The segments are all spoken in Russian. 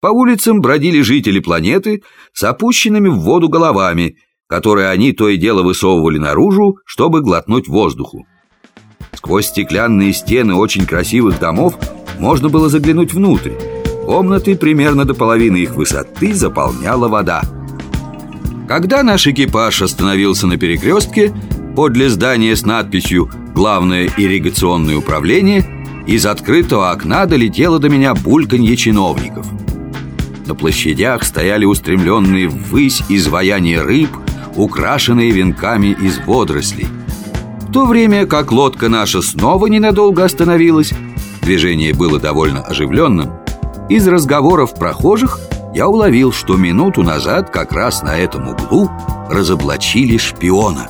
По улицам бродили жители планеты с опущенными в воду головами, которые они то и дело высовывали наружу, чтобы глотнуть воздуху. Сквозь стеклянные стены очень красивых домов можно было заглянуть внутрь. Комнаты примерно до половины их высоты заполняла вода. Когда наш экипаж остановился на перекрестке, подле здания с надписью «Главное ирригационное управление», из открытого окна долетело до меня бульканье чиновников – на площадях стояли устремленные ввысь изваяния рыб, украшенные венками из водорослей. В то время как лодка наша снова ненадолго остановилась, движение было довольно оживленным, из разговоров прохожих я уловил, что минуту назад как раз на этом углу разоблачили шпиона.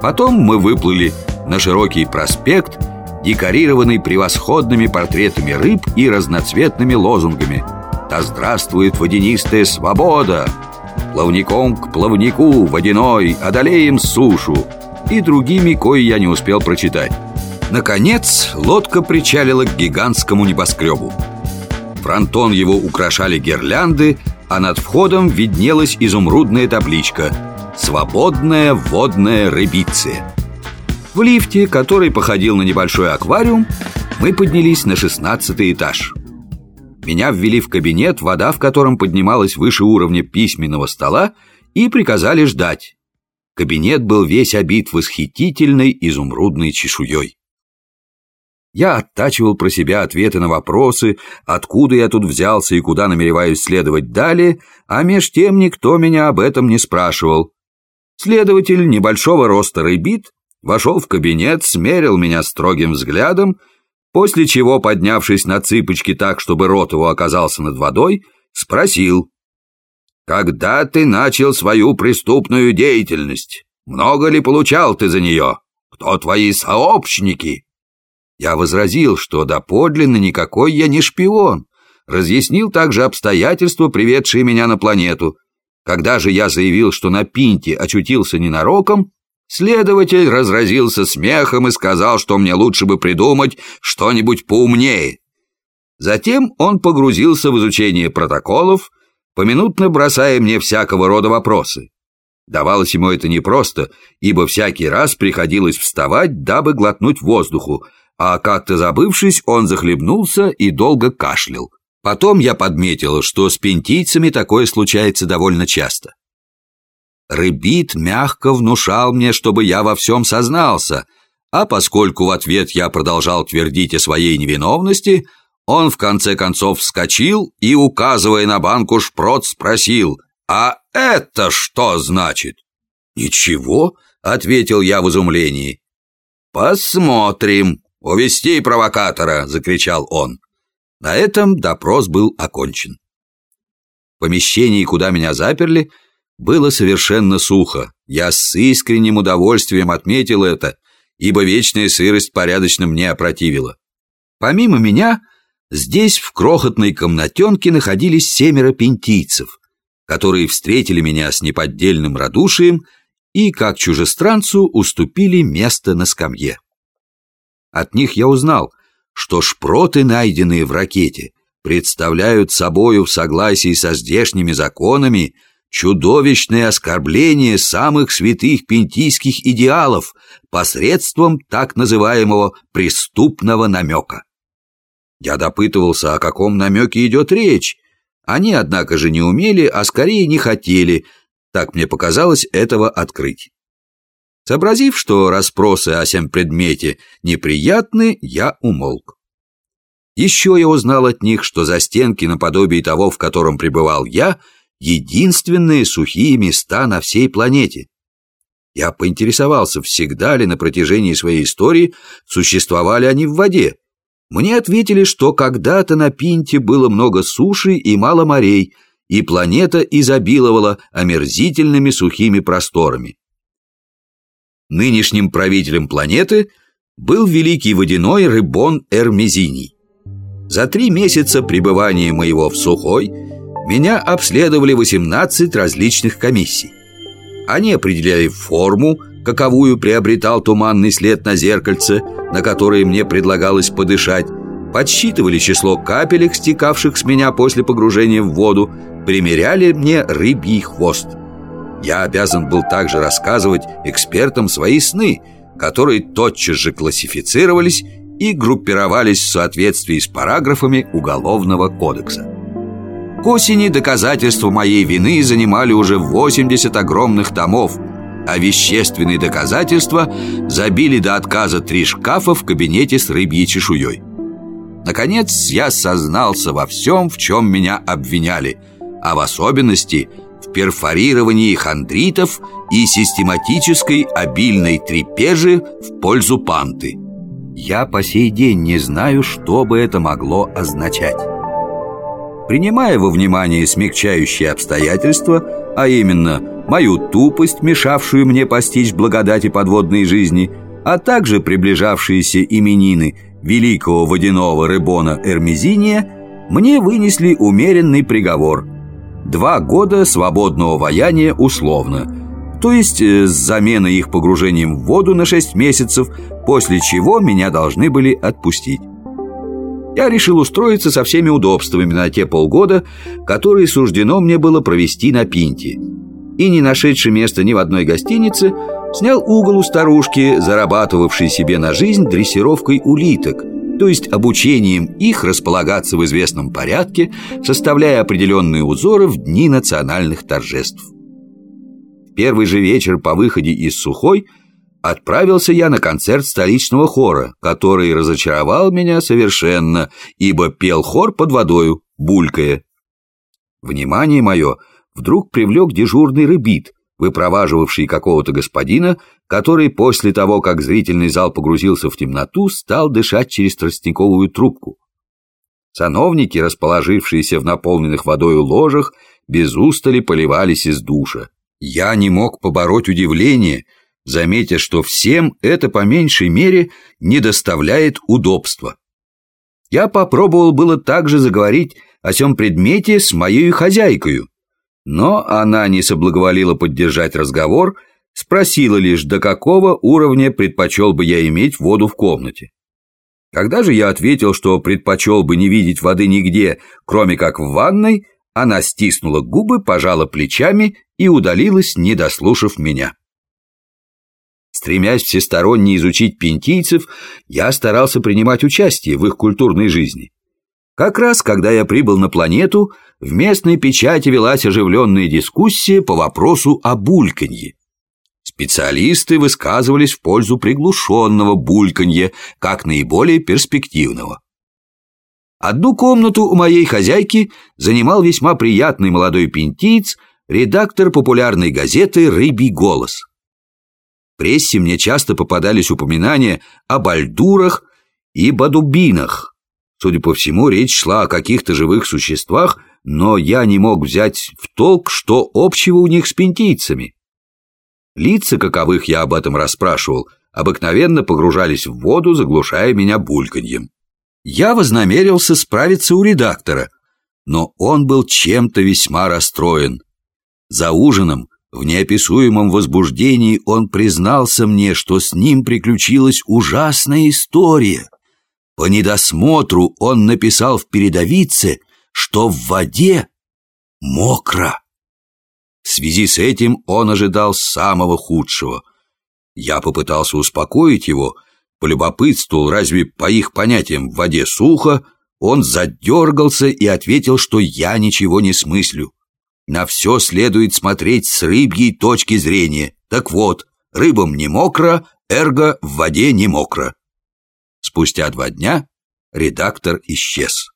Потом мы выплыли на широкий проспект, декорированный превосходными портретами рыб и разноцветными лозунгами – да здравствует водянистая свобода! Плавником к плавнику водяной одолеем сушу И другими, кои я не успел прочитать Наконец, лодка причалила к гигантскому небоскребу Фронтон его украшали гирлянды, а над входом виднелась изумрудная табличка «Свободная водная рыбиция». В лифте, который походил на небольшой аквариум, мы поднялись на шестнадцатый этаж – меня ввели в кабинет, вода в котором поднималась выше уровня письменного стола, и приказали ждать. Кабинет был весь обит восхитительной изумрудной чешуей. Я оттачивал про себя ответы на вопросы, откуда я тут взялся и куда намереваюсь следовать далее, а меж тем никто меня об этом не спрашивал. Следователь небольшого роста рыбит вошел в кабинет, смерил меня строгим взглядом после чего, поднявшись на цыпочки так, чтобы рот его оказался над водой, спросил, «Когда ты начал свою преступную деятельность? Много ли получал ты за нее? Кто твои сообщники?» Я возразил, что доподлинно никакой я не шпион, разъяснил также обстоятельства, приведшие меня на планету. Когда же я заявил, что на Пинте очутился ненароком, Следователь разразился смехом и сказал, что мне лучше бы придумать что-нибудь поумнее. Затем он погрузился в изучение протоколов, поминутно бросая мне всякого рода вопросы. Давалось ему это непросто, ибо всякий раз приходилось вставать, дабы глотнуть воздуху, а как-то забывшись, он захлебнулся и долго кашлял. Потом я подметил, что с пентийцами такое случается довольно часто. Рыбит мягко внушал мне, чтобы я во всем сознался, а поскольку в ответ я продолжал твердить о своей невиновности, он в конце концов вскочил и, указывая на банку шпрот, спросил, «А это что значит?» «Ничего», — ответил я в изумлении. «Посмотрим. Увести провокатора!» — закричал он. На этом допрос был окончен. В помещении, куда меня заперли, — было совершенно сухо. Я с искренним удовольствием отметил это, ибо вечная сырость порядочно мне опротивила. Помимо меня, здесь в крохотной комнатенке находились семеро пентийцев, которые встретили меня с неподдельным радушием и, как чужестранцу, уступили место на скамье. От них я узнал, что шпроты, найденные в ракете, представляют собою в согласии со здешними законами – чудовищное оскорбление самых святых пентийских идеалов посредством так называемого преступного намека. Я допытывался, о каком намеке идет речь. Они, однако же, не умели, а скорее не хотели, так мне показалось, этого открыть. Сообразив, что расспросы о сем предмете неприятны, я умолк. Еще я узнал от них, что за стенки наподобие того, в котором пребывал я, — единственные сухие места на всей планете. Я поинтересовался, всегда ли на протяжении своей истории существовали они в воде. Мне ответили, что когда-то на Пинте было много суши и мало морей, и планета изобиловала омерзительными сухими просторами. Нынешним правителем планеты был великий водяной Рыбон Эрмезиний. За три месяца пребывания моего в сухой – меня обследовали 18 различных комиссий. Они определяли форму, каковую приобретал туманный след на зеркальце, на которое мне предлагалось подышать, подсчитывали число капелек, стекавших с меня после погружения в воду, примеряли мне рыбий хвост. Я обязан был также рассказывать экспертам свои сны, которые тотчас же классифицировались и группировались в соответствии с параграфами Уголовного кодекса. К осени доказательства моей вины занимали уже 80 огромных томов, а вещественные доказательства забили до отказа три шкафа в кабинете с рыбьей чешуей. Наконец, я сознался во всем, в чем меня обвиняли, а в особенности в перфорировании хондритов и систематической обильной трепежи в пользу панты. Я по сей день не знаю, что бы это могло означать. Принимая во внимание смягчающие обстоятельства, а именно мою тупость, мешавшую мне постичь благодати подводной жизни, а также приближавшиеся именины великого водяного рыбона Эрмезиния, мне вынесли умеренный приговор – два года свободного ваяния условно, то есть э, с заменой их погружением в воду на шесть месяцев, после чего меня должны были отпустить я решил устроиться со всеми удобствами на те полгода, которые суждено мне было провести на Пинте. И, не нашедший места ни в одной гостинице, снял угол у старушки, зарабатывавшей себе на жизнь дрессировкой улиток, то есть обучением их располагаться в известном порядке, составляя определенные узоры в дни национальных торжеств. Первый же вечер по выходе из Сухой – Отправился я на концерт столичного хора, который разочаровал меня совершенно, ибо пел хор под водою, булькая. Внимание мое вдруг привлек дежурный рыбит, выпроваживавший какого-то господина, который после того, как зрительный зал погрузился в темноту, стал дышать через тростниковую трубку. Сановники, расположившиеся в наполненных водою ложах, без устали поливались из душа. Я не мог побороть удивление — заметя, что всем это по меньшей мере не доставляет удобства. Я попробовал было также заговорить о сём предмете с моей хозяйкою, но она не соблаговолила поддержать разговор, спросила лишь, до какого уровня предпочел бы я иметь воду в комнате. Когда же я ответил, что предпочел бы не видеть воды нигде, кроме как в ванной, она стиснула губы, пожала плечами и удалилась, не дослушав меня. Стремясь всесторонне изучить пентийцев, я старался принимать участие в их культурной жизни. Как раз, когда я прибыл на планету, в местной печати велась оживленная дискуссия по вопросу о бульканье. Специалисты высказывались в пользу приглушенного бульканья, как наиболее перспективного. Одну комнату у моей хозяйки занимал весьма приятный молодой пентиец, редактор популярной газеты «Рыбий голос» прессе мне часто попадались упоминания о бальдурах и бадубинах. Судя по всему, речь шла о каких-то живых существах, но я не мог взять в толк, что общего у них с пентийцами. Лица, каковых я об этом расспрашивал, обыкновенно погружались в воду, заглушая меня бульканьем. Я вознамерился справиться у редактора, но он был чем-то весьма расстроен. За ужином в неописуемом возбуждении он признался мне, что с ним приключилась ужасная история. По недосмотру он написал в передовице, что в воде мокро. В связи с этим он ожидал самого худшего. Я попытался успокоить его, полюбопытствовал, разве по их понятиям в воде сухо, он задергался и ответил, что я ничего не смыслю. На все следует смотреть с рыбьей точки зрения. Так вот, рыбам не мокро, эрго в воде не мокро. Спустя два дня редактор исчез.